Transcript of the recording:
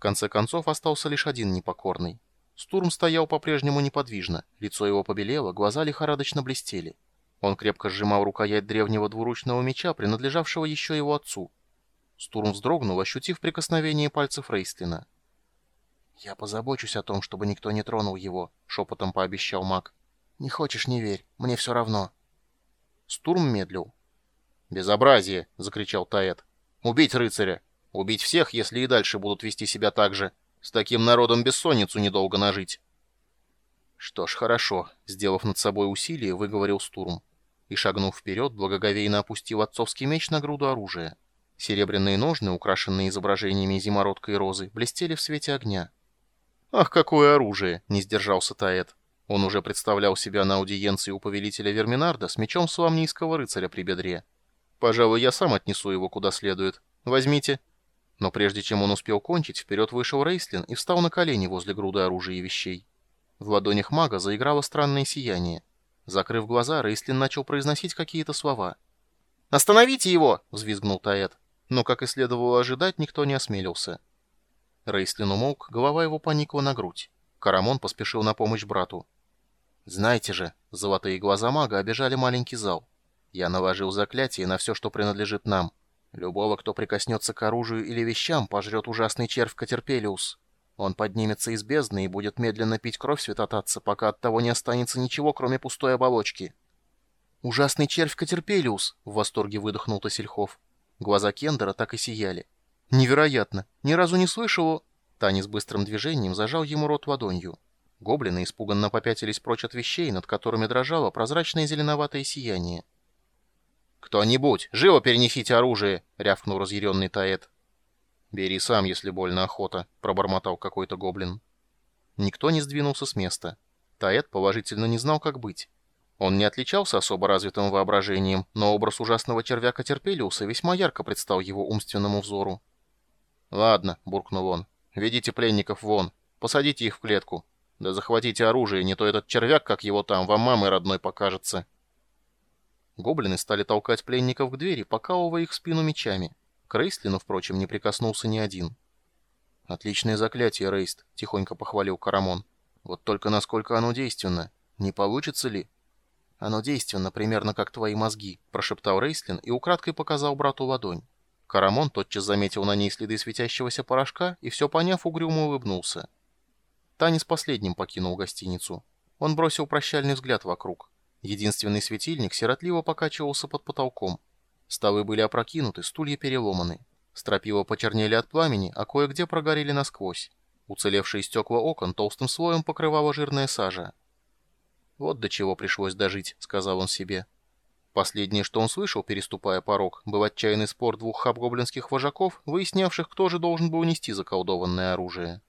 конце концов остался лишь один непокорный. Стурм стоял по-прежнему неподвижно, лицо его побелело, глаза лихорадочно блестели. Он крепко сжимал рукоять древнего двуручного меча, принадлежавшего еще его отцу. Стурм вздрогнул, ощутив прикосновение пальцев Рейстлина. «Я позабочусь о том, чтобы никто не тронул его», — шепотом пообещал маг. «Не хочешь — не верь, мне все равно». Стурм медлил. «Безобразие!» — закричал Таэт. «Убить рыцаря! Убить всех, если и дальше будут вести себя так же! С таким народом бессонницу недолго нажить!» «Что ж, хорошо», — сделав над собой усилие, выговорил Стурм. И, шагнув вперед, благоговейно опустил отцовский меч на груду оружия. Серебряные ножны, украшенные изображениями зимородка и розы, блестели в свете огня. «Ах, какое оружие!» — не сдержался Таэт. Он уже представлял себя на аудиенции у повелителя Верминарда с мечом сламнийского рыцаря при бедре. «Пожалуй, я сам отнесу его куда следует. Возьмите». Но прежде чем он успел кончить, вперед вышел Рейслин и встал на колени возле груды оружия и вещей. В ладонях мага заиграло странное сияние. Закрыв глаза, Рейслин начал произносить какие-то слова. «Остановите его!» — взвизгнул Таэт. Но, как и следовало ожидать, никто не осмелился. Рейслин умолк, голова его поникла на грудь. Карамон поспешил на помощь брату. «Знаете же, золотые глаза мага обижали маленький зал. Я наложил заклятие на все, что принадлежит нам. Любого, кто прикоснется к оружию или вещам, пожрет ужасный червь Катерпелиус. Он поднимется из бездны и будет медленно пить кровь святотатца, пока от того не останется ничего, кроме пустой оболочки». «Ужасный червь Катерпелиус!» — в восторге выдохнул Тасельхов. Глаза Кендера так и сияли. «Невероятно! Ни разу не слышал о...» Танис быстрым движением зажал ему рот ладонью. Гоблины испуганно попятились прочь от вещей, над которыми дрожало прозрачное зеленоватое сияние. «Кто-нибудь, живо перенесите оружие!» — рявкнул разъяренный Таэт. «Бери сам, если больно охота», — пробормотал какой-то гоблин. Никто не сдвинулся с места. Таэт положительно не знал, как быть. Он не отличался особо развитым воображением, но образ ужасного червяка Терпелиуса весьма ярко предстал его умственному взору. «Ладно», — буркнул он, — «ведите пленников вон, посадите их в клетку. Да захватите оружие, не то этот червяк, как его там, вам мамой родной покажется». Гоблины стали толкать пленников к двери, покалывая их спину мечами. К Рейстлину, впрочем, не прикоснулся ни один. «Отличное заклятие, Рейст», — тихонько похвалил Карамон. «Вот только насколько оно действенно. Не получится ли?» «Оно действенно, примерно как твои мозги», — прошептал Рейстлин и украдкой показал брату ладонь. Карамон тотчас заметил на ней следы светящегося порошка и, все поняв, угрюмо улыбнулся. Танис последним покинул гостиницу. Он бросил прощальный взгляд вокруг. Единственный светильник сиротливо покачивался под потолком. Столы были опрокинуты, стулья переломаны. Стропила почернели от пламени, а кое-где прогорели насквозь. Уцелевшие стекла окон толстым слоем покрывала жирная сажа. «Вот до чего пришлось дожить», — сказал он себе. Последнее, что он слышал, переступая порог, был отчаянный спор двух хабгоблинских вожаков, выяснявших, кто же должен был нести заколдованное оружие.